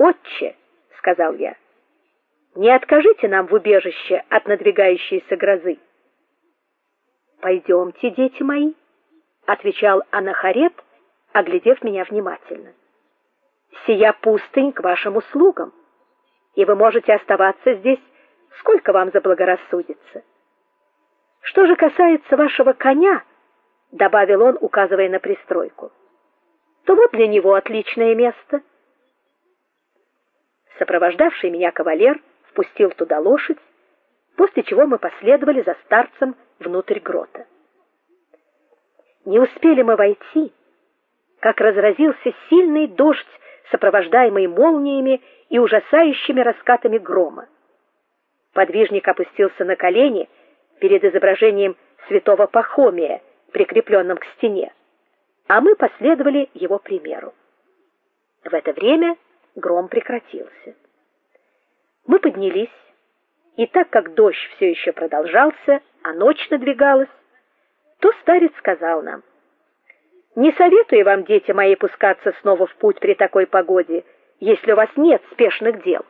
"Отче", сказал я. "Не откажите нам в убежище от надвигающейся грозы". "Пойдемте, дети мои", отвечал Анахарет, оглядев меня внимательно. "Сия пустынь к вашим услугам, и вы можете оставаться здесь сколько вам заблагорассудится. Что же касается вашего коня, добавил он, указывая на пристройку. То вот для него отличное место. Сопровождавший меня кавалер впустил туда лошадь, после чего мы последовали за старцем внутрь грота. Не успели мы войти, как разразился сильный дождь, сопровождаемый молниями и ужасающими раскатами грома. Подвижник опустился на колени перед изображением святого Пахомия, прикрепленным к стене, а мы последовали его примеру. В это время гром прекратился. Мы поднялись, и так как дождь все еще продолжался, а ночь надвигалась, то старец сказал нам: "Не советую вам, дети мои, пускаться снова в путь при такой погоде, если у вас нет спешных дел.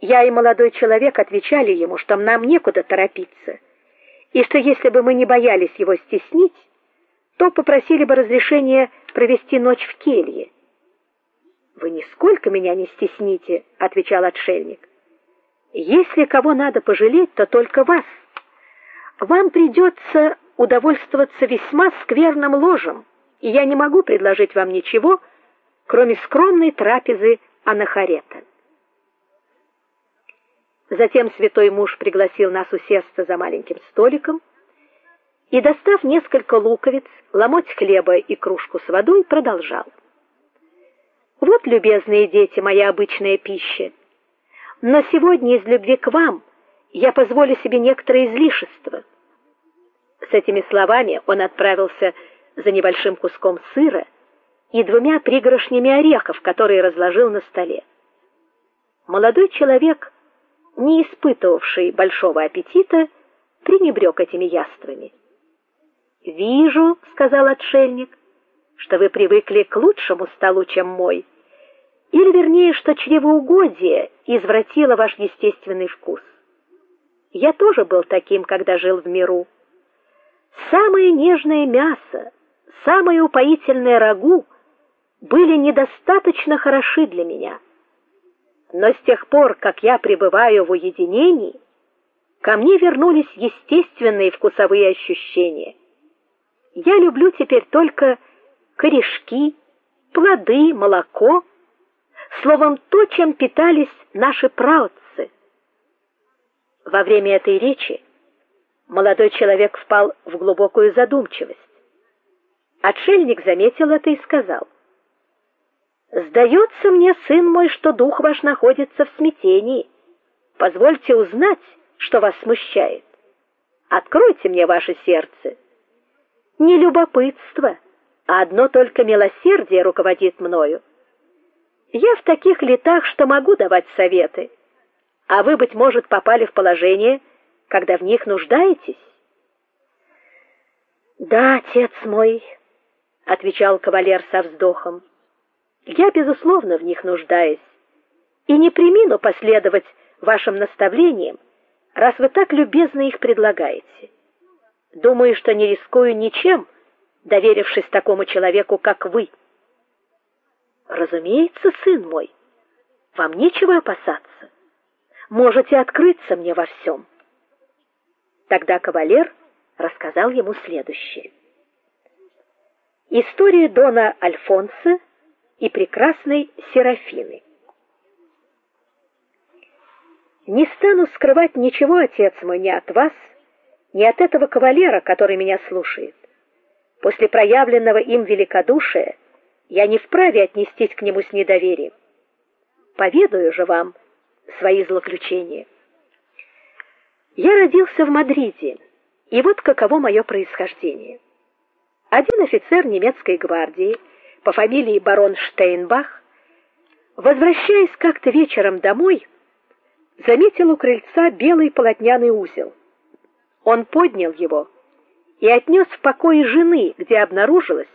Я и молодой человек отвечали ему, что нам некуда торопиться, и что если бы мы не боялись его стеснить, то попросили бы разрешения провести ночь в келье. Вы нисколько меня не стесните, отвечал отшельник. Если кого надо пожалеть, то только вас. Вам придется удовольствоваться весьма скверным ложем, и я не могу предложить вам ничего, кроме скромной трапезы анахарета. Затем святой муж пригласил нас усесться за маленьким столиком и, достав несколько луковиц, ломоть хлеба и кружку с водой, продолжал: Вот, любезные дети, моя обычная пища. Но сегодня из любви к вам я позволю себе некоторые излишества. С этими словами он отправился за небольшим куском сыра и двумя пригоршнями орехов, которые разложил на столе. Молодой человек не испытывавший большого аппетита, пренебрег этими яствами. "Вижу", сказал отшельник, "что вы привыкли к лучшему столу, чем мой, или вернее, что чревоугодие извратило ваш естественный вкус. Я тоже был таким, когда жил в миру. Самое нежное мясо, самое упоительное рагу были недостаточно хороши для меня. Но с тех пор, как я пребываю в уединении, ко мне вернулись естественные вкусовые ощущения. Я люблю теперь только корешки, плоды, молоко, словом, то, чем питались наши праотцы. Во время этой речи молодой человек впал в глубокую задумчивость. Отшельник заметил это и сказал: Сдается мне, сын мой, что дух ваш находится в смятении. Позвольте узнать, что вас смущает. Откройте мне ваше сердце. Не любопытство, а одно только милосердие руководит мною. Я в таких летах, что могу давать советы, а вы быть может попали в положение, когда в них нуждаетесь. Да, отец мой, отвечал кавалер со вздохом. Я безусловно в них нуждаюсь и не премину последовать вашим наставлениям, раз вы так любезно их предлагаете. Думаю, что не рискую ничем, доверившись такому человеку, как вы. Разумеется, сын мой, вам нечего опасаться. Можете открыться мне во всем. Тогда кавалер рассказал ему следующее. История дона Альфонса и прекрасной Серафины. Не стану скрывать ничего, отец мой, ни от вас, ни от этого кавалера, который меня слушает. После проявленного им великодушия я не вправе отнестись к нему с недоверием. Поведаю же вам свои злоключения. Я родился в Мадриде, и вот каково мое происхождение. Один офицер немецкой гвардии по фамилии барон Штейнбах, возвращаясь как-то вечером домой, заметил у крыльца белый полотняный узел. Он поднял его и отнес в покои жены, где обнаружилось,